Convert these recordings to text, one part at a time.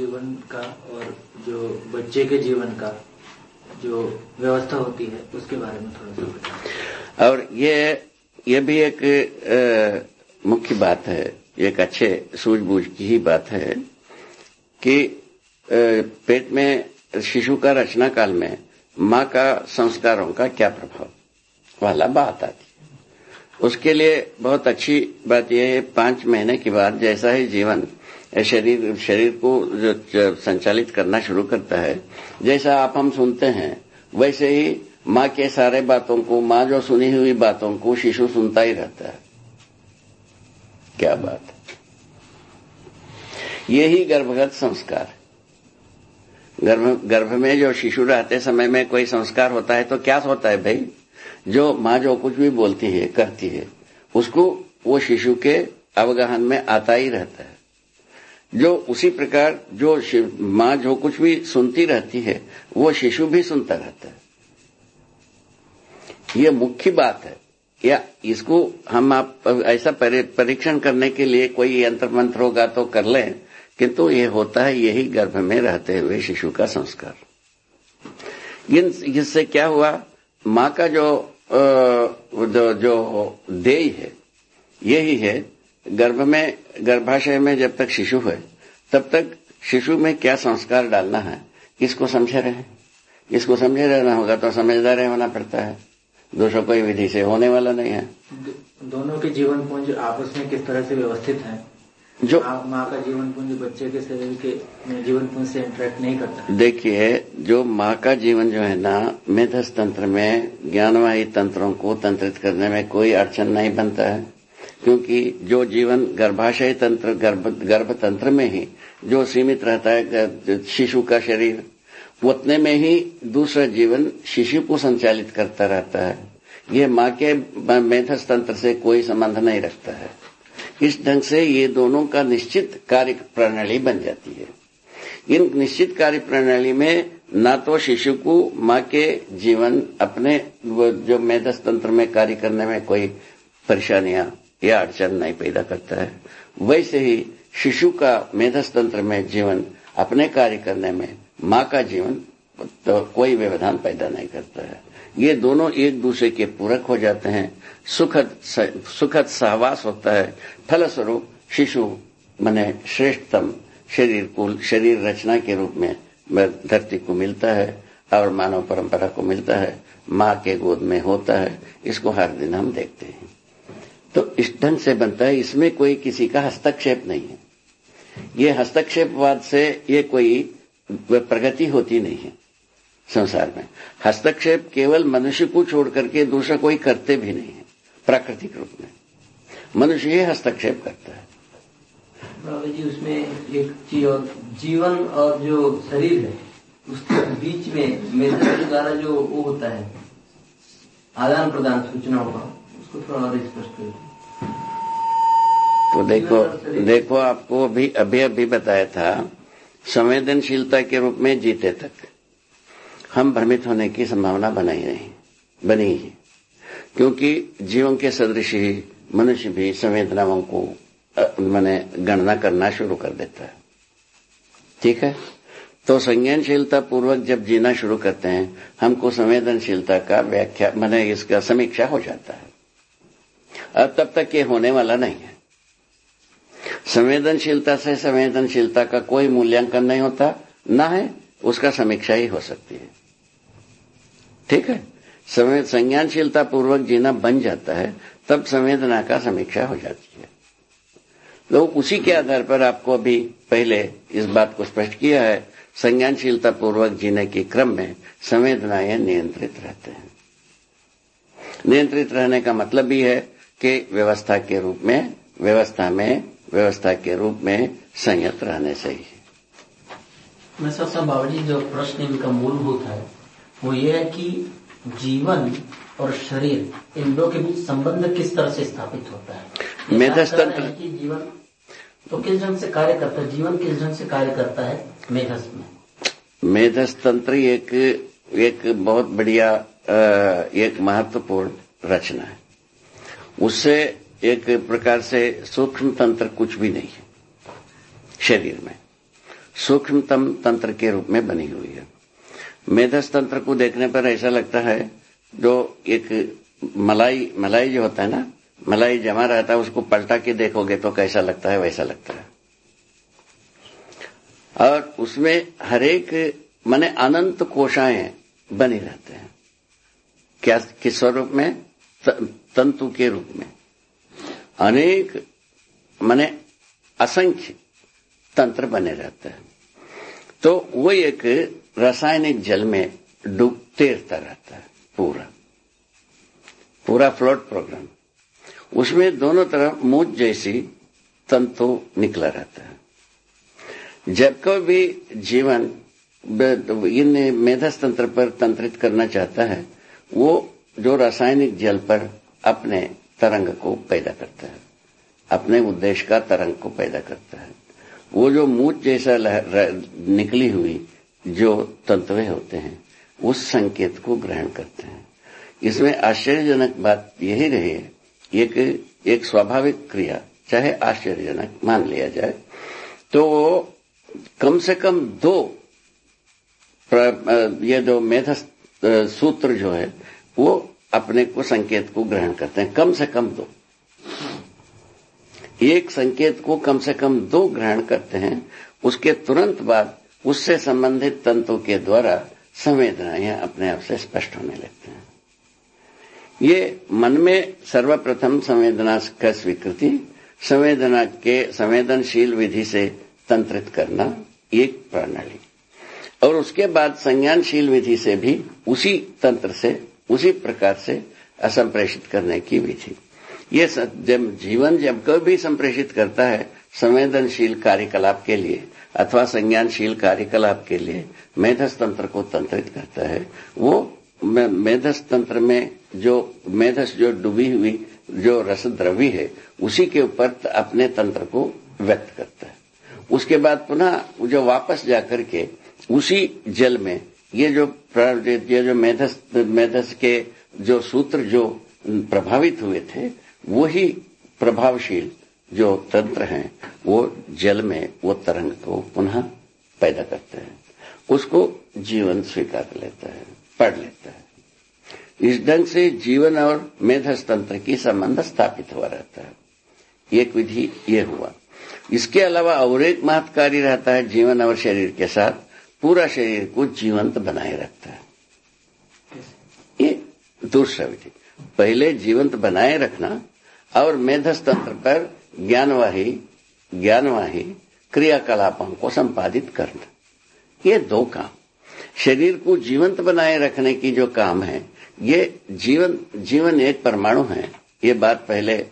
जीवन का और जो बच्चे के जीवन का जो व्यवस्था होती है, उसके बारे में थोड़ा सा और ये ये भी एक मुख्य बात है, एक अच्छे सूझबूझ की ही बात है कि पेट में शिशु का रचना काल में माँ का संस्कारों का क्या प्रभाव? वाला बात आती है। उसके लिए बहुत अच्छी बात यह है, पाँच महीने के बाद जैसा ही जीवन शरीर शरीर को जो, संचालित करना शुरू करता है जैसा आप हम सुनते हैं वैसे ही माँ के सारे बातों को माँ जो सुनी हुई बातों को शिशु सुनता ही रहता है। क्या बात? यही गर्भगत संस्कार। गर्भ गर्भ में जो शिशु रहते समय में कोई संस्कार होता है तो क्या होता है भाई? जो माँ जो कुछ भी बोलती है करती है उसको वो शिशु के अवगाहन में आता ही रहता है। जो उसी प्रकार जो माँ जो कुछ भी सुनती रहती है वो शिशु भी सुनता रहता है। ये मुख्य बात है। या इसको हम आप ऐसा परीक्षण करने के लिए कोई यंत्र मंत्र होगा तो कर लें किंतु ये होता है यही गर्भ में रहते हुए शिशु का संस्कार। इन इससे क्या हुआ? माँ का जो जो, जो देय है यही है गर्भ में गर्भाशय में जब तक शिशु है तब तक शिशु में क्या संस्कार डालना है? किसको समझे रहे इसको समझे रहना होगा तो समझदार होना पड़ता है। दूसरों कोई विधि से होने वाला नहीं है। दोनों के जीवन पुंज आपस में किस तरह से व्यवस्थित है? जो माँ का जीवन पुंज बच्चे के शरीर के जीवन पुंज से इंटरेक्ट नहीं करता। देखिए जो माँ का जीवन जो है ना मेधस तंत्र में ज्ञानवाही तंत्रों को तंत्रित करने में कोई अड़चन नहीं बनता है। क्योंकि जो जीवन गर्भाशय तंत्र, गर्भ गर्भ तंत्र में ही, जो सीमित रहता है शिशु का शरीर, उतने में ही दूसरा जीवन शिशु को संचालित करता रहता है। ये माँ के मेधस तंत्र से कोई संबंध नहीं रखता है। इस ढंग से ये दोनों का निश्चित कार्य प्रणाली बन जाती है। इन निश्चित कार्य प्रणाली में न तो शिशु को माँ के जीवन अपने जो मेधस तंत्र में कार्य करने में कोई परेशानियाँ या अड़चन नहीं पैदा करता है। वैसे ही शिशु का मेधस तंत्र में जीवन, अपने कार्य करने में माँ का जीवन तो कोई व्यवधान पैदा नहीं करता है। ये दोनों एक दूसरे के पूरक हो जाते हैं। सुखद सुखद सहवास होता है। फलस्वरूप शिशु मने श्रेष्ठतम शरीर को शरीर रचना के रूप में धरती को मिलता है और मानव परंपरा को मिलता है। माँ के गोद में होता है। इसको हर दिन हम देखते हैं। तो इस ढंग से बनता है, इसमें कोई किसी का हस्तक्षेप नहीं है। ये हस्तक्षेपवाद से ये कोई प्रगति होती नहीं है संसार में। हस्तक्षेप केवल मनुष्य को छोड़ करके दूसरा कोई करते भी नहीं है, प्राकृतिक रूप में। मनुष्य ही हस्तक्षेप करता है। जी, उसमें एक चीज़ और, जीवन और जो शरीर है, उसके बीच में मेरे द्वारा जो वो होता है आदान प्रदान सूचनाओं का कर तो देखो देखो आपको अभी अभी अभी बताया था, संवेदनशीलता के रूप में जीते तक हम भ्रमित होने की संभावना बनाई नहीं बनी है। क्योंकि जीवन के सदृश ही, मनुष्य भी संवेदनाओं को मैंने गणना करना शुरू कर देता है। ठीक है? तो संज्ञानशीलता पूर्वक जब जीना शुरू करते हैं, हमको संवेदनशीलता का व्याख्या, मैंने इसका समीक्षा हो जाता है। तब तक ये होने वाला नहीं है। संवेदनशीलता से संवेदनशीलता का कोई मूल्यांकन नहीं होता, ना है, उसका समीक्षा ही हो सकती है। ठीक है? संज्ञानशीलता पूर्वक जीना बन जाता है, तब संवेदना का समीक्षा हो जाती है। तो उसी के आधार पर आपको अभी पहले इस बात को स्पष्ट किया है, संज्ञानशीलता पूर्वक जीने के क्रम में संवेदनाएँ नियंत्रित रहते हैं। नियंत्रित रहने का मतलब भी है कि व्यवस्था के रूप में व्यवस्था में व्यवस्था के रूप में संयत रहने ही मैं सबसे बाबा जी जो प्रश्न इनका मूलभूत है वो ये है कि जीवन और शरीर इन दो के बीच संबंध किस तरह से स्थापित होता है? मेधस तंत्र कि जीवन तो किस ढंग से कार्य करता है? जीवन किस ढंग से कार्य करता है? मेधस में। मेधस तंत्र एक एक बहुत बढ़िया एक महत्वपूर्ण रचना है। उससे एक प्रकार से सूक्ष्म तंत्र कुछ भी नहीं है, शरीर में। सूक्ष्मतम तंत्र के रूप में बनी हुई है। मेधस तंत्र को देखने पर ऐसा लगता है, जो एक मलाई मलाई जो होता है ना, मलाई जमा रहता है, उसको पलटा के देखोगे तो कैसा लगता है, वैसा लगता है। और उसमें हरेक माने अनंत कोशाएँ बनी रहते हैं। क्या, किस स्वरूप में? तंतु के रूप में। अनेक, माने असंख्य तंत्र बने रहते हैं। तो वो एक रासायनिक जल में डूब तैरता रहता है, पूरा। पूरा फ्लोट प्रोग्राम। उसमें दोनों तरफ़ मूच जैसी तंतु निकला रहता है। जब कभी जीवन इन मेधस तंत्र पर तंत्रित करना चाहता है, वो जो रासायनिक जल पर अपने तरंग को पैदा करता है। अपने उद्देश्य का तरंग को पैदा करता है। वो जो मूच जैसा निकली हुई जो तंतुए होते हैं, उस संकेत को ग्रहण करते हैं। इसमें आश्चर्यजनक बात यही रही है एक एक स्वाभाविक क्रिया, चाहे आश्चर्यजनक मान लिया जाए तो कम से कम दो ये जो मेध सूत्र जो है, वो अपने को संकेत को ग्रहण करते हैं। कम से कम दो। एक संकेत को कम से कम दो ग्रहण करते हैं, उसके तुरंत बाद उससे संबंधित तंतु के द्वारा संवेदनाएँ अपने आप से स्पष्ट होने लगते हैं। ये मन में सर्वप्रथम संवेदना का स्वीकृति, संवेदना के संवेदनशील विधि से तंत्रित करना, एक प्रणाली। और उसके बाद संज्ञानशील विधि से भी उसी तंत्र से उसी प्रकार से असंप्रेषित करने की विधि। ये जब जीवन जब कभी भी संप्रेषित करता है, संवेदनशील कार्यकलाप के लिए अथवा संज्ञानशील कार्यकलाप के लिए मेधस तंत्र को तंत्रित करता है, वो मेधस तंत्र में जो मेधस जो डूबी हुई, जो रस द्रवी है, उसी के ऊपर अपने तंत्र को व्यक्त करता है। उसके बाद पुनः जो वापस जाकर के उसी जल में ये जो ये जो मेधस मेधस के जो सूत्र जो प्रभावित हुए थे वही प्रभावशील जो तंत्र हैं, वो जल में, वो तरंग को पुनः पैदा करते हैं। उसको जीवन स्वीकार लेता है, पढ़ लेता है। इस ढंग से जीवन और मेधस तंत्र की संबंध स्थापित हुआ रहता है। एक विधि ये हुआ। इसके अलावा और एक महत्कारी रहता है जीवन और शरीर के साथ। पूरा शरीर को जीवंत बनाए रखता है। ये दूसरा विधि पहले जीवंत बनाए रखना और मेधस तंत्र पर ज्ञानवाही ज्ञानवाही क्रियाकलापों को संपादित करना। ये दो काम। शरीर को जीवंत बनाए रखने की जो काम है, ये जीवन जीवन एक परमाणु है। ये बात पहले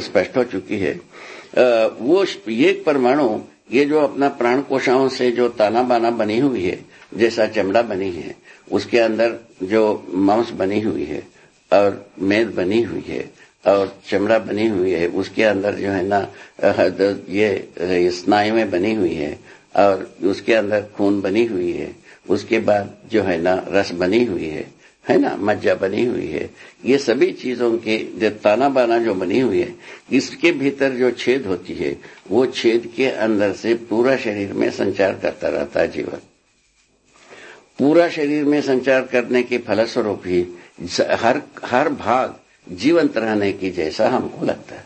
स्पष्ट हो चुकी है। वो एक परमाणु ये जो अपना प्राण कोशाओं से जो ताना बाना बनी हुई है, जैसा चमड़ा बनी है, उसके अंदर जो मांस बनी हुई है और मेद बनी हुई है और चमड़ा बनी हुई है, उसके अंदर जो है ना ये स्नायुएँ बनी हुई है और उसके अंदर खून बनी हुई है, उसके बाद जो है ना रस बनी हुई है। है ना, मज्जा बनी हुई है। ये सभी चीज़ों के, जो ताना बाना जो बनी हुई है, इसके भीतर जो छेद होती है, वो छेद के अंदर से पूरा शरीर में संचार करता रहता है जीवन। पूरा शरीर में संचार करने के फलस्वरूप ही हर हर भाग जीवंत रहने की जैसा हमको लगता है।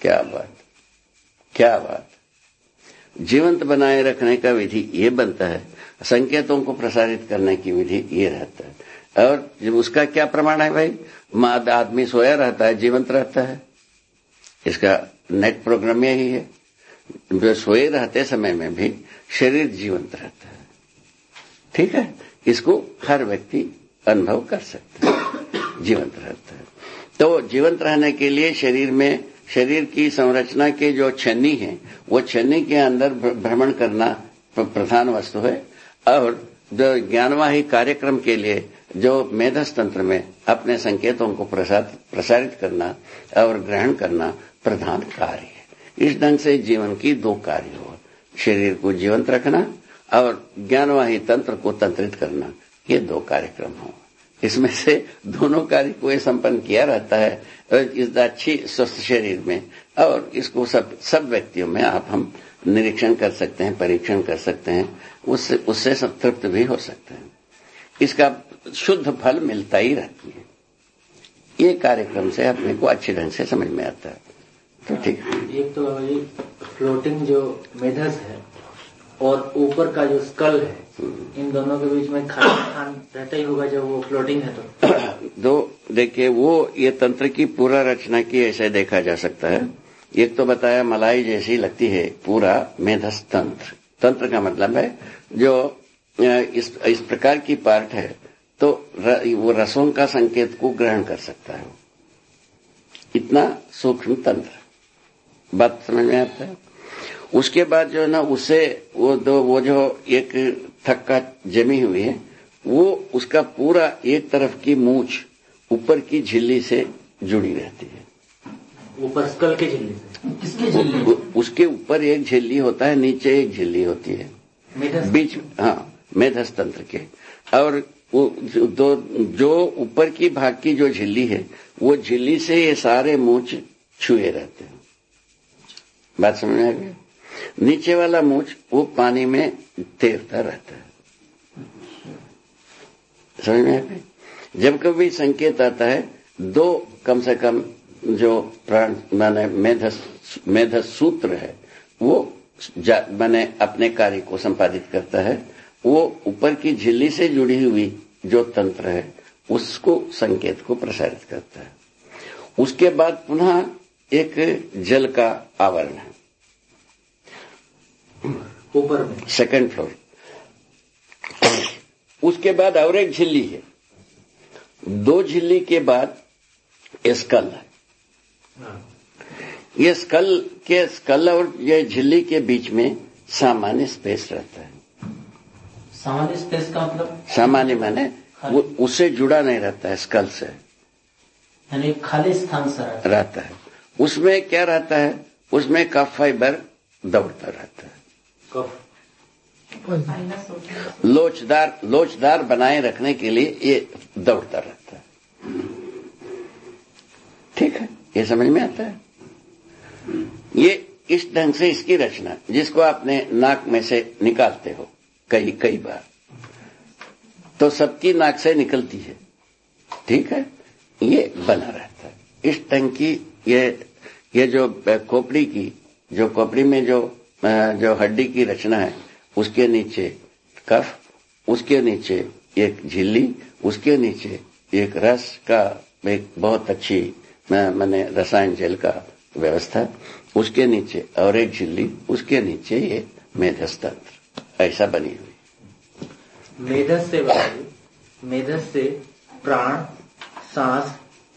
क्या बात क्या बात। जीवंत बनाए रखने का विधि ये बनता है, संकेतों को प्रसारित करने की विधि ये रहता है। और उसका क्या प्रमाण है भाई? माद आदमी सोया रहता है, जीवंत रहता है। इसका नेट प्रोग्राम यही है। जो सोए रहते समय में भी शरीर जीवंत रहता है। ठीक है? इसको हर व्यक्ति अनुभव कर सकता है। जीवंत रहता है। तो जीवंत रहने के लिए शरीर में, शरीर की संरचना के जो छन्नी है, वो छन्नी के अंदर भ्रमण करना प्रधान वस्तु है। और जो ज्ञानवाही कार्यक्रम के लिए जो मेधस तंत्र में अपने संकेतों को प्रसारित करना और ग्रहण करना प्रधान कार्य है। इस ढंग से जीवन की दो कार्य हो। शरीर को जीवंत रखना और ज्ञानवाही तंत्र को तंत्रित करना, ये दो कार्यक्रम हो। इसमें से दोनों कार्य को संपन्न किया रहता है। इस अच्छी, स्वस्थ शरीर में और इसको सब सब व्यक्तियों में आप हम निरीक्षण कर सकते हैं, परीक्षण कर सकते हैं। उससे उससे संतृप्त भी हो सकते हैं। इसका शुद्ध फल मिलता ही रहती है। ये कार्यक्रम से अपने को अच्छे ढंग से समझ में आता है। तो ठीक एक तो ये फ्लोटिंग जो मेधस है और ऊपर का जो स्कल है इन दोनों के बीच में खान खान रहता ही होगा जब वो फ्लोटिंग है तो। तो देखिए वो ये तंत्र की पूरा रचना की ऐसे देखा जा सकता है। एक तो बताया मलाई जैसी लगती है पूरा मेधस तंत्र। तंत्र का मतलब है जो इस इस प्रकार की पार्ट है। तो र, वो रसों का संकेत को ग्रहण कर सकता है। इतना सूक्ष्म तंत्र। बात समझ में आता है? उसके बाद जो है ना उसे वो दो वो जो एक थक्का जमी हुई है वो उसका पूरा एक तरफ़ की मूछ ऊपर की झिल्ली से जुड़ी रहती है। ऊपर स्कल की झिल्ली से? किसकी झिल्ली? उसके ऊपर एक झिल्ली होता है नीचे एक झिल्ली होती है। बीच हाँ मेधस तंत्र के। और वो जो ऊपर की भाग की जो झिल्ली है, वो झिल्ली से ये सारे मूछ छुए रहते हैं। बात समझ में आ गया नीचे वाला मूछ वो पानी में तैरता रहता है। समझ में आ गया जब कभी संकेत आता है, दो कम से कम जो प्राण, माने मेधस मेधस सूत्र है, वो मैंने अपने कार्य को संपादित करता है। वो ऊपर की झिल्ली से जुड़ी हुई जो तंत्र है उसको संकेत को प्रसारित करता है। उसके बाद पुनः एक जल का आवरण है। ऊपर में। सेकंड फ्लोर उसके बाद और एक झिल्ली है। दो झिल्ली के बाद स्कल है। हाँ। ये स्कल के स्कल और ये झिल्ली के बीच में सामान्य स्पेस रहता है। सामान्य स्पेस का मतलब? सामान्य माने वो उससे जुड़ा नहीं रहता है स्कल से। यानी खाली स्थान से रहता है। उसमें क्या रहता है? उसमें कफ फाइबर दौड़ता रहता है। कफ। लोचदार लोचदार बनाए रखने के लिए ये दौड़ता रहता है। ठीक है? ये समझ में आता है? ये इस ढंग से इसकी रचना जिसको आपने नाक में से निकालते हो। कई कई बार। तो सबकी नाक से निकलती है। ठीक है? ये बना रहता है। इस टंकी, ये ये जो खोपड़ी की, जो खोपड़ी में जो जो हड्डी की रचना है, उसके नीचे कफ, उसके नीचे एक झिल्ली, उसके नीचे एक रस का एक बहुत अच्छी मैंने रसायन जेल का व्यवस्था, उसके नीचे और एक झिल्ली, उसके नीचे ये मेधस तंत्र ऐसा बनी हुई। मेधस से मेधस से प्राण सांस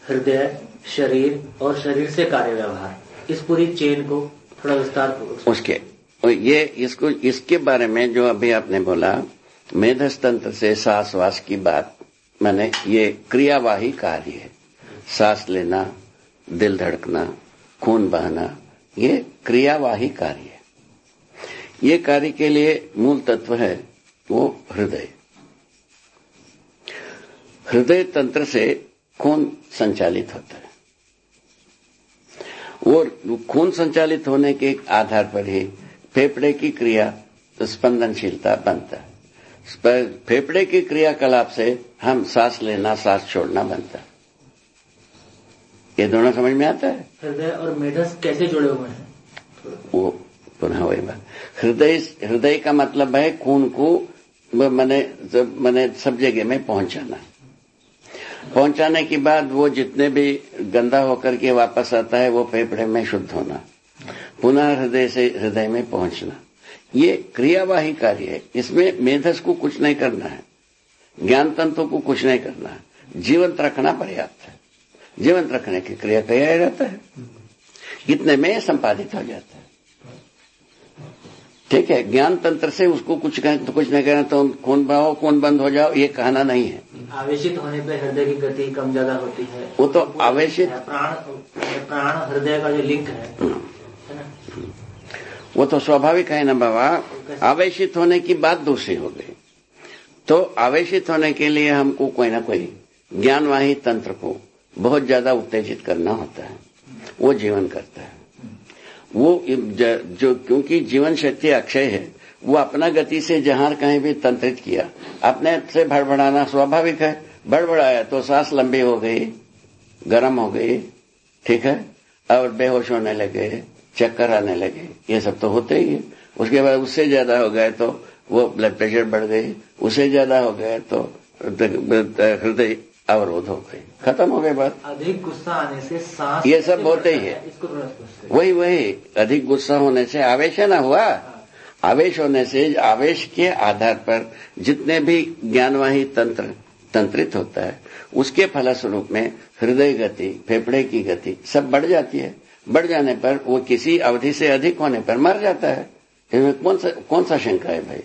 हृदय शरीर और शरीर से कार्य व्यवहार इस पूरी चेन को थोड़ा विस्तार उसके ये इसको इसके बारे में जो अभी आपने बोला मेधस तंत्र से सांस वास की बात मैंने ये क्रियावाही कार्य है। सांस लेना दिल धड़कना खून बहना ये क्रियावाही कार्य है। ये कार्य के लिए मूल तत्व है वो हृदय। हृदय तंत्र से खून संचालित होता है। और खून संचालित होने के आधार पर ही फेफड़े की क्रिया स्पंदनशीलता बनता है। फेफड़े की क्रियाकलाप से हम सांस लेना सांस छोड़ना बनता है। ये दोनों समझ में आता है? हृदय और मेढस कैसे जुड़े हुए हैं? वो पुनः वही बात। हृदय हृदय का मतलब है खून को मैंने मैंने सब जगह में पहुंचाना। पहुँचाने के बाद वो जितने भी गंदा होकर के वापस आता है, वो फेफड़े में शुद्ध होना। पुनः हृदय से हृदय में पहुँचना। ये क्रियावाही कार्य है। इसमें मेधस को कुछ नहीं करना है। ज्ञान तंत्र को कुछ नहीं करना है। जीवंत रखना पर्याप्त है। जीवंत रखने की क्रिया कया रहता है। इतने में संपादित हो जाता है। ठीक है ज्ञान तंत्र से उसको कुछ कहें तो कुछ नहीं कहना तो खून बहाओ खून बंद हो जाओ ये कहना नहीं है। आवेशित होने पर हृदय की गति कम ज़्यादा होती है। वो तो आवेशित प्राण प्राण हृदय का जो लिंक है। वो तो स्वाभाविक है ना बाबा। आवेशित होने की बात दूसरी हो गई। तो आवेशित होने के लिए हमको कोई ना कोई ज्ञानवाही तंत्र को बहुत ज़्यादा उत्तेजित करना होता है। वो जीवन करता है। वो जो क्योंकि जीवन शक्ति अक्षय है, वो अपना गति से जहाँ कहीं भी तंत्रित किया। अपने से भड़बड़ाना स्वाभाविक है। भड़बड़ाया तो सांस लंबी हो गई, गर्म हो गई, ठीक है? और बेहोश होने लगे, चक्कर आने लगे। ये सब तो होते ही है। उसके बाद उससे ज़्यादा हो गए तो वो ब्लड प्रेशर बढ़ गई। उससे ज़्यादा हो गए तो हृदय अवरोध हो गई। खत्म हो गए बात? अधिक गुस्सा आने से सांस ये सब होते ही है। वही वही अधिक गुस्सा होने से आवेश है ना हुआ? आवेश होने से आवेश के आधार पर जितने भी ज्ञानवाही तंत्र तंत्रित होता है उसके फलस्वरूप में हृदय गति फेफड़े की गति सब बढ़ जाती है। बढ़ जाने पर वो किसी अवधि से अधिक होने पर मर जाता है। इसमें कौन सा कौन सा शंका है भाई?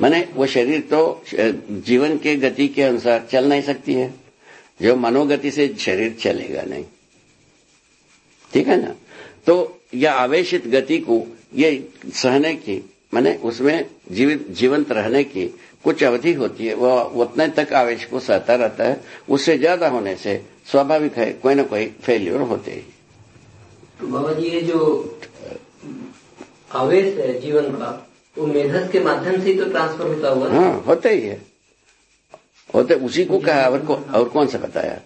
मैंने वो शरीर तो जीवन के गति के अनुसार चल नहीं सकती है। जो मनोगति से शरीर चलेगा नहीं। ठीक है ना? तो यह आवेशित गति को, ये सहने की, मैंने उसमें जीवित जीवंत रहने की कुछ अवधि होती है, वह उतने तक आवेश को सहता रहता है, उससे ज़्यादा होने से स्वाभाविक है, कोई ना कोई फेल्यूर होते ही। तो बाबा जी, ये जो आवेश है जीवन का वो मेधस के माध्यम से ही तो ट्रांसफ़र होता हुआ हाँ होता ही है। होते उसी को कहा और, को, और कौन सा बताया?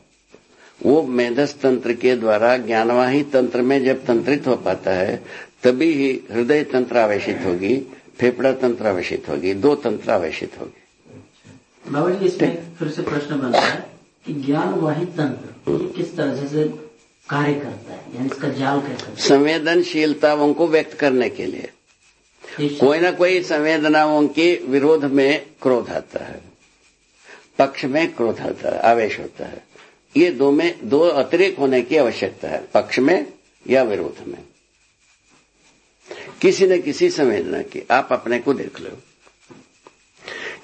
वो मेधस तंत्र के द्वारा ज्ञानवाही तंत्र में जब तंत्रित हो पाता है तभी ही हृदय तंत्र आवेशित होगी फेफड़ा तंत्र आवेशित होगी दो तंत्र आवेशित होगी। बाबा जी इसमें फिर से प्रश्न बनता है कि ज्ञानवाही तंत्र किस तरह से कार्य करता है यानी इसका जाल कैसा संवेदनशीलताओं को व्यक्त करने के लिए। कोई ना कोई संवेदनाओं के विरोध में क्रोध आता है। पक्ष में क्रोध आता है, आवेश होता है। ये दो में, दो अतिरिक्त होने की आवश्यकता है, पक्ष में या विरोध में। किसी न किसी संवेदना की, आप अपने को देख लो।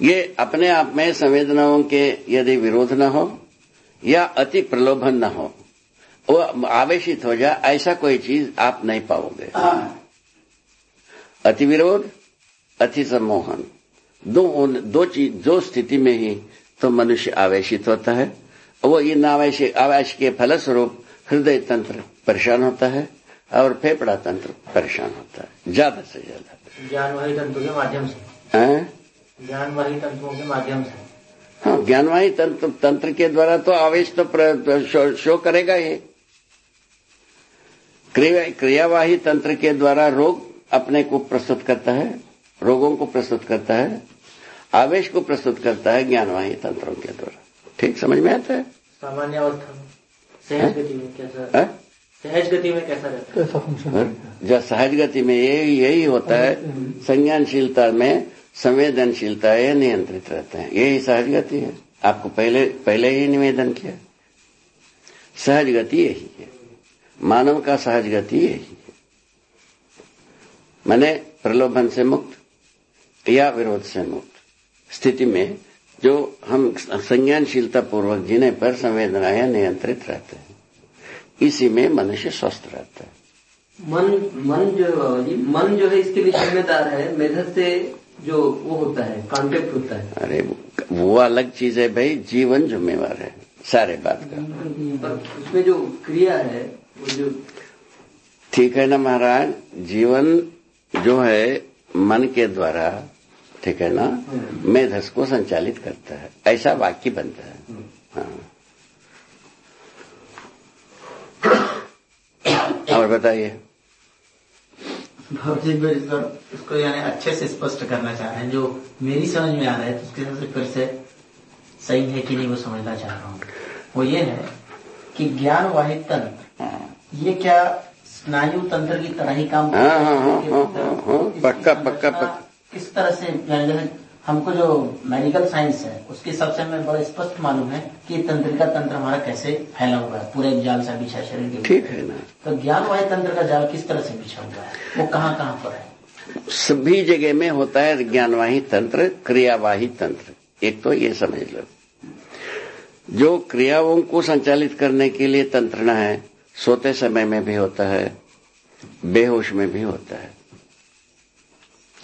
ये अपने आप में संवेदनाओं के यदि विरोध न हो, या अति प्रलोभन न हो, वो आवेशित हो जाए, ऐसा कोई चीज़ आप नहीं पाओगे। अति विरोध अति सम्मोहन। दो दो चीज़ दो स्थिति में ही तो मनुष्य आवेशित होता है। वो इन आवेश आवेश के फलस्वरूप हृदय तंत्र परेशान होता है और फेफड़ा तंत्र परेशान होता है ज़्यादा से ज़्यादा। ज्ञानवाही तंत्र के माध्यम से। ज्ञानवाही तंत्रों के माध्यम से। हाँ ज्ञानवाही तंत्र तंत्र के द्वारा तो आवेश तो शो, शो करेगा ही। क्रिया क्रियावाही तंत्र के द्वारा रोग अपने को प्रस्तुत करता है रोगों को प्रस्तुत करता है आवेश को प्रस्तुत करता है ज्ञानवाही तंत्रों के द्वारा। ठीक समझ में आता है? सामान्य अवस्था में। सहज गति में कैसा है? सहज गति में कैसा रहता है? जो सहज गति में यही यही होता है। संज्ञानशीलता में संवेदनशीलता ये नियंत्रित रहते हैं। यही सहज गति है। आपको पहले पहले ही निवेदन किया। सहज गति यही है। मानव का सहज गति यही है। मैंने प्रलोभन से मुक्त या विरोध से मुक्त स्थिति में जो हम संज्ञानशीलता पूर्वक जीने पर संवेदनाएँ नियंत्रित रहते हैं इसी में मनुष्य स्वस्थ रहता है। मन मन जो मन जो है इसके लिए जिम्मेदार है मेधक से जो वो होता है कॉन्टेक्ट होता है। अरे वो अलग चीज़ है भाई जीवन जिम्मेवार है सारे बात का। उसमें जो क्रिया है वो जो ठीक है ना महाराज जीवन जो है मन के द्वारा ठीक है ना मेधस को संचालित करता है। ऐसा वाक्य बनता है। हाँ। और बताइए। जी इसको यानी अच्छे से स्पष्ट करना चाह रहे हैं। जो मेरी समझ में आ रहा है तो उसके हिसाब से फिर से सही है कि नहीं वो समझना चाह रहा हूँ। वो ये है कि ज्ञान वाहित तंत्र ये क्या स्नायु तंत्र की तरह ही काम हाँ, हाँ, हाँ, पक्का पक्का पक्का। किस तरह से हमको जो मेडिकल साइंस है उसके हिसाब से हमें बड़ा स्पष्ट मालूम है कि तंत्रिका तंत्र हमारा कैसे फैला हुआ है। पूरे जाल से बिछा शरीर के ठीक है ना। तो ज्ञान वायु तंत्र का जाल किस तरह से बिछा हुआ है? वो कहाँ कहाँ पर है? सभी जगह में होता है ज्ञानवाही तंत्र क्रियावाही तंत्र। एक तो ये समझ लो। जो क्रियाओं को संचालित करने के लिए तंत्रणा है सोते समय में भी होता है, बेहोश में भी होता है।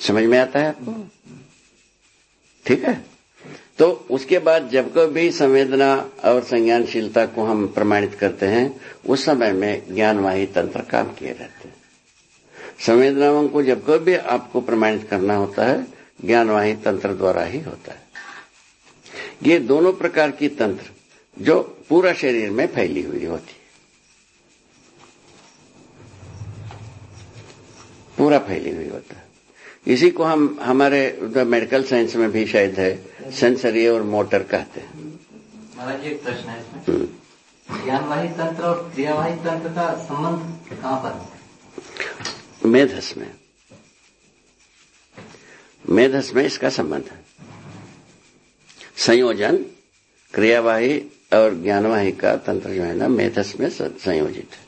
समझ में आता है आपको? ठीक है? तो उसके बाद जब कभी संवेदना और संज्ञानशीलता को हम प्रमाणित करते हैं, उस समय में ज्ञानवाही तंत्र काम किए रहते हैं। संवेदनाओं को जब कभी आपको प्रमाणित करना होता है, ज्ञानवाही तंत्र द्वारा ही होता है। ये दोनों प्रकार की तंत्र जो पूरा शरीर में फैली हुई होती है। पूरा फैली हुई होता है। इसी को हम हमारे मेडिकल साइंस में भी शायद है सेंसरी और मोटर कहते हैं। महाराज एक प्रश्न है इसमें। हम्म। ज्ञानवाही तंत्र और क्रियावाही तंत्र का संबंध कहाँ पर है? मेधस में। मेधस में इसका संबंध है। संयोजन क्रियावाही और ज्ञानवाही का तंत्र जो है ना मेधस में संयोजित है।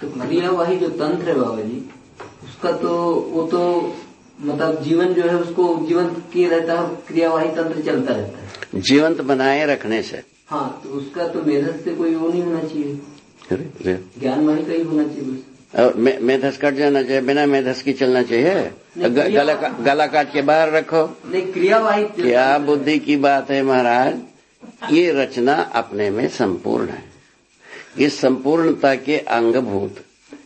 तो क्रियावाही जो तंत्र है बाबा जी उसका तो वो तो मतलब जीवन जो है उसको जीवंत किए रहता है क्रियावाही तंत्र चलता रहता है। जीवंत बनाए रखने से। हाँ तो उसका तो मेधस से कोई वो नहीं होना चाहिए। अरे। ज्ञानवाही का ही होना चाहिए बस। और मे, मेधस कट जाना चाहिए बिना मेधस की चलना चाहिए? गला का- गला काट के बाहर रखो। नहीं क्रियावाही क्या बुद्धि की बात है महाराज? ये रचना अपने में संपूर्ण है। इस संपूर्णता के अंगभूत।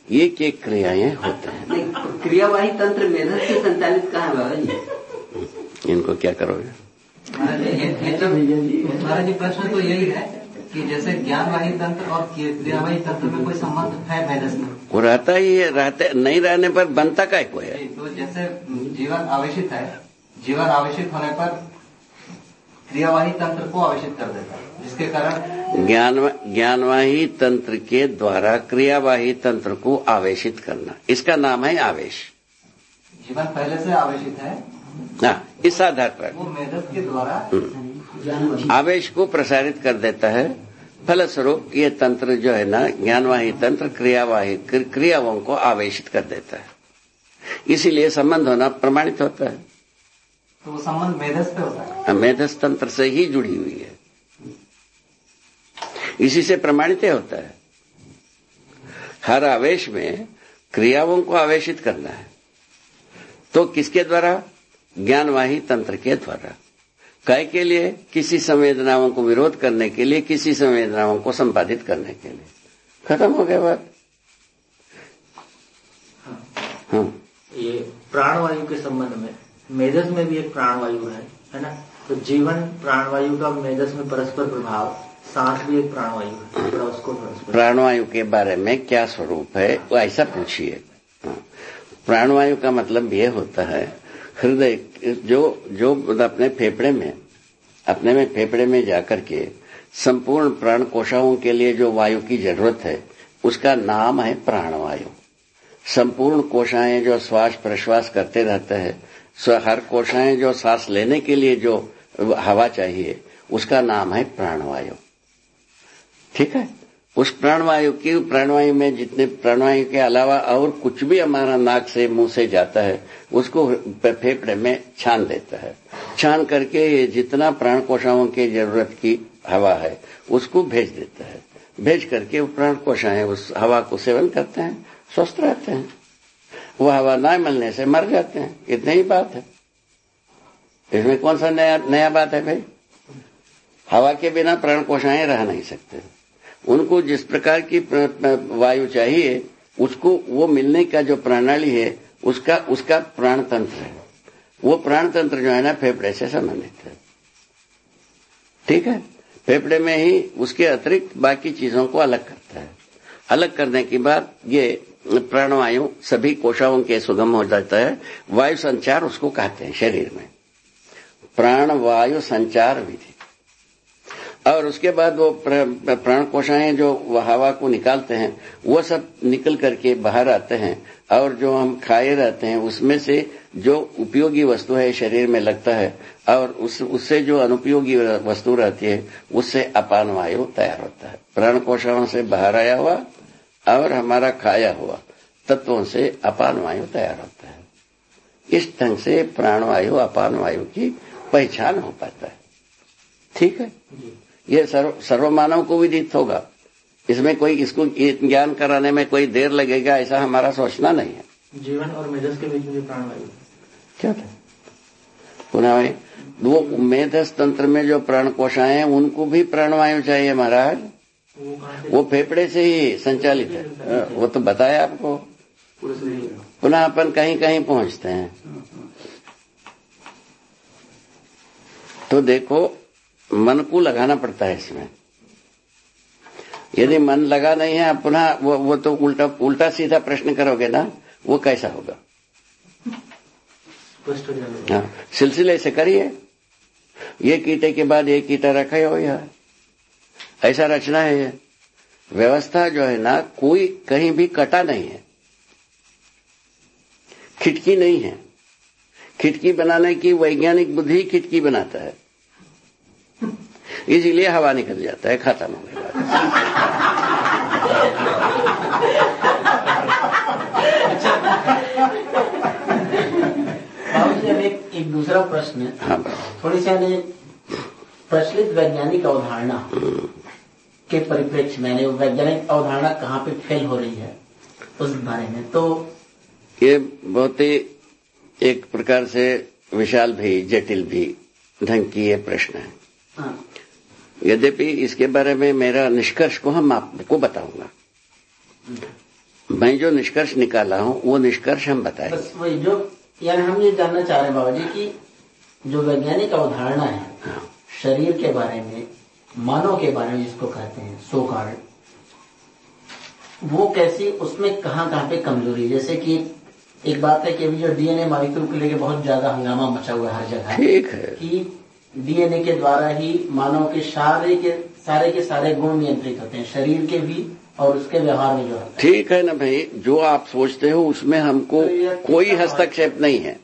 ये के क्रियाएँ होते हैं। क्रियावाही तंत्र मेधस से संचालित कहा है बाबा जी? इनको क्या करोगे? महाराज जी, तो महाराज जी प्रश्न तो यही है कि जैसे ज्ञानवाही तंत्र और क्रियावाही तंत्र में कोई संबंध है वेदस में? वो रहता ही है रहते नहीं रहने पर बनता को है जी, तो जैसे जीवन आवेशित है जीवन आवेशित होने पर क्रियावाही तंत्र को आवेशित कर देता है जिसके कारण ज्ञान ज्ञानवाही तंत्र के द्वारा क्रियावाही तंत्र को आवेशित करना। इसका नाम है आवेश। जीवन पहले से आवेशित है। हाँ इस आधार पर। वो मेधस के द्वारा आवेश को प्रसारित कर देता है। फलस्वरूप ये तंत्र जो है ना ज्ञानवाही तंत्र क्रियावाही क्रि- क्रियाओं को आवेशित कर देता है। इसीलिए संबंध होना प्रमाणित होता है। तो वो संबंध मेधस पे होता है। मेधस तंत्र से ही जुड़ी हुई है। इसी से प्रमाणित होता है। हर आवेश में क्रियाओं को आवेशित करना है। तो किसके द्वारा? ज्ञानवाही तंत्र के द्वारा। काय के लिए? किसी संवेदनाओं को विरोध करने के लिए किसी संवेदनाओं को संपादित करने के लिए। खत्म हो गया बात। हाँ। ये प्राणवायु के संबंध में मेधस में भी एक प्राणवायु है है ना? तो जीवन प्राणवायु का मेधस में परस्पर प्रभाव सांस भी एक प्राणवायु है थोड़ा उसको प्राणवायु के बारे में क्या स्वरूप है, वो ऐसा पूछिए। हाँ। प्राणवायु का मतलब यह होता है, हृदय, जो जो अपने फेफड़े में, अपने में फेफड़े में जाकर के संपूर्ण प्राण कोशाओं के लिए जो वायु की ज़रूरत है, उसका नाम है प्राणवायु। संपूर्ण कोशाएँ जो श्वास प्रश्वास करते रहते हैं हर कोशाएँ जो सांस लेने के लिए जो हवा चाहिए, उसका नाम है प्राणवायु। ठीक है? उस प्राणवायु की प्राणवायु में जितने प्राणवायु के अलावा और कुछ भी हमारा नाक से, मुँह से जाता है, उसको फेफड़े में छान देता है। छान करके ये जितना प्राण कोशाओं की ज़रूरत की हवा है, उसको भेज देता है। भेज करके वो प्राण कोशाएँ उस हवा को सेवन करते हैं, स्वस्थ रहते हैं। वो हवा ना मिलने से मर जाते हैं। इतनी ही बात है। इसमें कौन सा नया नया बात है भाई? हवा के बिना प्राण कोशाएँ रह नहीं सकते। उनको जिस प्रकार की वायु चाहिए, उसको, वो मिलने का जो प्रणाली है, उसका उसका प्राण तंत्र है। वो प्राण तंत्र जो है ना, फेफड़े से संबंधित है। ठीक है? फेफड़े में ही उसके अतिरिक्त बाकी चीज़ों को अलग करता है। अलग करने के बाद ये प्राणवायु, सभी कोशाओं के सुगम हो जाता है। वायु संचार उसको कहते हैं शरीर में। प्राण वायु संचार विधि। और उसके बाद वो प्र- प्राण कोशाएँ जो हवा को निकालते हैं, वो सब निकल करके बाहर आते हैं। और जो हम खाए रहते हैं, उसमें से जो उपयोगी वस्तु है, शरीर में लगता है। और उस, उससे जो अनुपयोगी वस्तु रहती है, उससे अपान वायु तैयार होता है। प्राण कोशाओं से बाहर आया हुआ और हमारा खाया हुआ तत्वों से अपान वायु तैयार होता है। इस ढंग से प्राणवायु अपान वायु की पहचान हो पाता है। ठीक है? ये सर्व सर्वमानव को विदित होगा। इसमें कोई इसको ज्ञान कराने में कोई देर लगेगा ऐसा हमारा सोचना नहीं है। जीवन और मेधस के बीच में प्राणवायु क्या था? पुनः वो मेधस तंत्र में जो प्राण कोशाएँ हैं उनको भी प्राणवायु चाहिए महाराज। वो फेफड़े से ही संचालित है। हाँ, वो तो बताया आपको। पुनः अपन कहीं कहीं पहुँचते हैं। तो देखो मन को लगाना पड़ता है इसमें। यदि मन लगा नहीं है पुनः वो, वो तो उल्टा उल्टा सीधा प्रश्न करोगे ना वो कैसा होगा? हो हाँ सिलसिले से करिए। ये कीटे के बाद ये कीटा रखे हो यार ऐसा रचना है ये। व्यवस्था जो है ना कोई कहीं भी कटा नहीं है। खिड़की नहीं है। खिड़की बनाने की वैज्ञानिक बुद्धि खिड़की बनाता है। इसीलिए हवा निकल जाता है खत्म हो गया एक एक दूसरा प्रश्न हाँ। थोड़ी सी प्रचलित वैज्ञानिक अवधारणा। के परिप्रेक्ष्य में यानी वैज्ञानिक अवधारणा कहाँ पे फेल हो रही है उस बारे में। तो ये बहुत ही एक प्रकार से विशाल भी जटिल भी ढंग की ये प्रश्न है। हाँ, यद्यपि इसके बारे में मेरा निष्कर्ष को हम आपको बताऊँगा। मैं जो निष्कर्ष निकाला हूँ वो निष्कर्ष हम बताए। बस वही जो यानी हम ये जानना चाह रहे हैं बाबा जी की जो वैज्ञानिक अवधारणा है। शरीर के बारे में मानव के बारे में जिसको कहते हैं सो कार्ड वो कैसी उसमें कहाँ कहाँ पे कमज़ोरी जैसे कि एक बात है कि अभी जो डीएनए मालिक्यूल को लेके बहुत ज़्यादा हंगामा मचा हुआ है हर जगह ठीक है। कि डीएनए के द्वारा ही मानव के सारे के सारे के सारे गुण नियंत्रित होते हैं शरीर के भी और उसके व्यवहार में जो है। ठीक है ना भाई जो आप सोचते हो उसमें हमको तो कोई हस्तक्षेप नहीं है।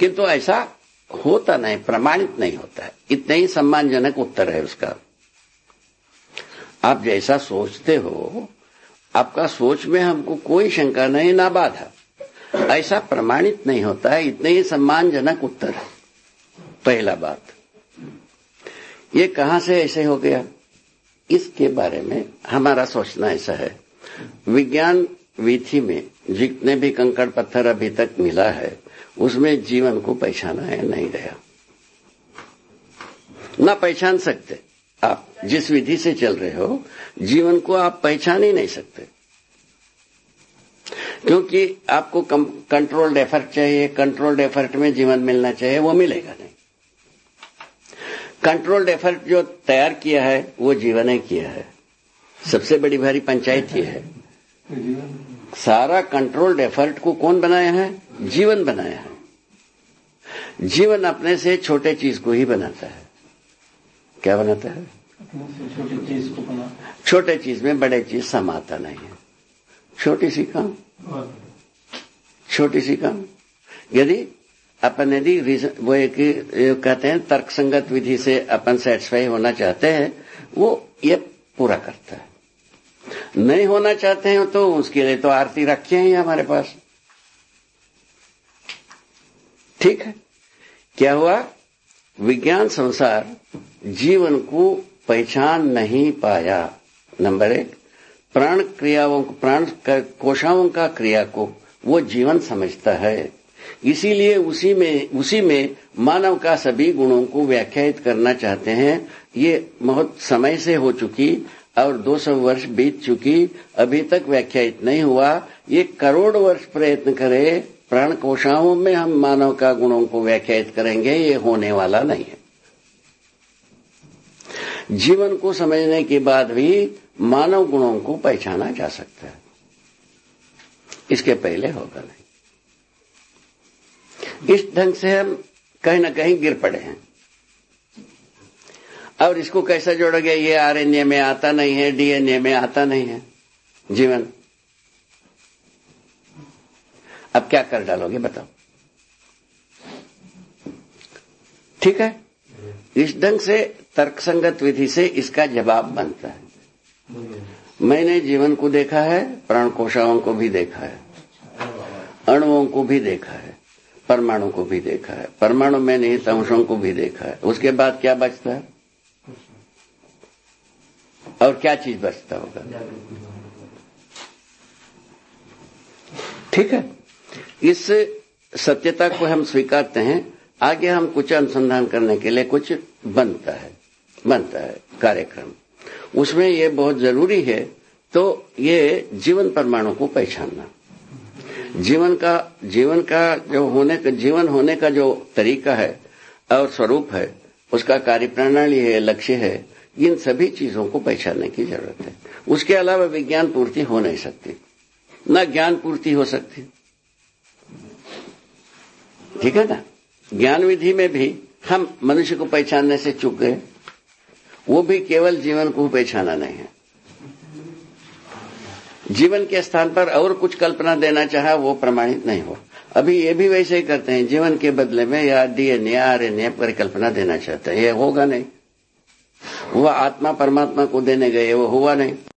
किंतु ऐसा होता नहीं प्रमाणित नहीं होता है। इतना ही सम्मानजनक उत्तर है उसका। आप जैसा सोचते हो, आपका सोच में हमको कोई शंका नहीं, ना बाधा। ऐसा प्रमाणित नहीं होता है, इतने ही सम्मानजनक उत्तर पहला बात। ये कहाँ से ऐसे हो गया? इसके बारे में हमारा सोचना ऐसा है। विज्ञान विधि में जितने भी कंकड़ पत्थर अभी तक मिला है, उसमें जीवन को पहचाना है नहीं गया। ना पहचान सकते। आप जिस विधि से चल रहे हो, जीवन को आप पहचान ही नहीं सकते। क्योंकि आपको कंट्रोल्ड एफर्ट चाहिए कंट्रोल्ड एफर्ट में जीवन मिलना चाहिए, वो मिलेगा नहीं। कंट्रोल्ड एफर्ट जो तैयार किया है, वो जीवन ने किया है। सबसे बड़ी भारी पंचायत ये है। सारा कंट्रोल्ड एफर्ट को कौन बनाया है? जीवन बनाया है। जीवन अपने से छोटे चीज़ को ही बनाता है। क्या बनाता है? छोटी चीज़ छोटे चीज़ में बड़े चीज़ समाता नहीं है। छोटी सी काम। छोटी सी काम। यदि अपन यदि वो एक कहते हैं, तर्कसंगत विधि से अपन सेटिस्फाई होना चाहते हैं, वो ये पूरा करता है। नहीं होना चाहते हैं तो उसके लिए तो आरती रखे हैं हमारे पास। ठीक है? क्या हुआ? विज्ञान संसार जीवन को पहचान नहीं पाया। नंबर एक, प्राण क्रियाओं प्राण कोशाओं का क्रिया को वो जीवन समझता है। इसीलिए उसी में उसी में मानव का सभी गुणों को व्याख्यायित करना चाहते हैं। ये बहुत समय से हो चुकी और 200 वर्ष बीत चुकी, अभी तक व्याख्यायित नहीं हुआ। ये करोड़ वर्ष प्रयत्न करे प्राण कोशाओं में हम मानव का गुणों को व्याख्यात करेंगे, ये होने वाला नहीं है। जीवन को समझने के बाद भी मानव गुणों को पहचाना जा सकता है। इसके पहले होगा नहीं। इस ढंग से हम कहीं ना कहीं गिर पड़े हैं। और इसको कैसा जोड़ोगे ये आरएनए में आता नहीं है, डीएनए में आता नहीं है। जीवन अब क्या कर डालोगे बताओ। ठीक है? इस ढंग से तर्कसंगत विधि से इसका जवाब बनता है। मैंने जीवन को देखा है प्राण कोशाओं को भी देखा है, अणुओं को भी देखा है, परमाणु को भी देखा है, परमाणु में निहित अंशों को भी देखा है। उसके बाद क्या बचता है? और क्या चीज़ बचता होगा? ठीक है? इस सत्यता को हम स्वीकारते हैं। आगे हम कुछ अनुसंधान करने के लिए कुछ बनता है बनता है कार्यक्रम। उसमें ये बहुत ज़रूरी है तो ये जीवन परमाणु को पहचानना। जीवन का जीवन का जो होने का, जीवन होने का जो तरीका है और स्वरूप है, उसका कार्य प्रणाली है, लक्ष्य है, इन सभी चीज़ों को पहचानने की ज़रूरत है। उसके अलावा विज्ञान पूर्ति हो नहीं सकती, न ज्ञान पूर्ति हो सकती ठीक है ना? ज्ञान विधि में भी हम मनुष्य को पहचानने से चूक गए। वो भी केवल जीवन को पहचाना नहीं है। जीवन के स्थान पर और कुछ कल्पना देना चाहा, वो प्रमाणित नहीं हो। अभी ये भी वैसे ही करते हैं, जीवन के बदले में या डीएनए आरएनए परिकल्पना देना चाहते हैं। ये होगा नहीं। वह आत्मा परमात्मा को देने गए, वो हुआ नहीं।